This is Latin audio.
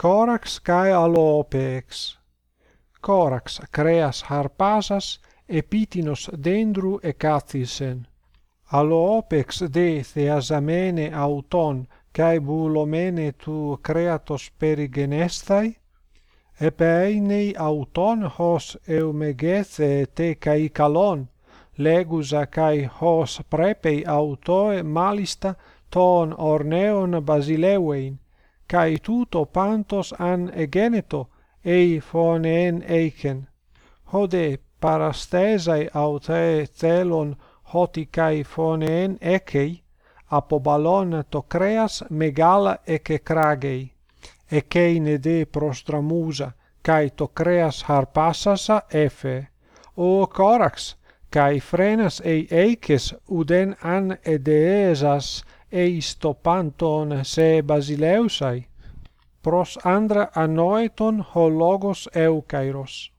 Corax cae alopex. Corax creas harpasas, epitinos dendru e ecathisen. Alopex de theasamene auton kai bulomene tu creatos perigenestai, epeinei auton hos eumegethe te kai caicalon, legusa cae hos prepei autoe malista ton orneon basilewein kai tuto pantos an egeneto ei phoneen eiken hode parastesai aute telon hoti kai phoneen ekei apobalon to creas megala e kekragei e ekeine de prostramusa kai to creas harpasasa efe. O corax kai frenas ei eikes uden an edeesas eisto panton se basileusai, pros andra anoeton ho logos eukairos.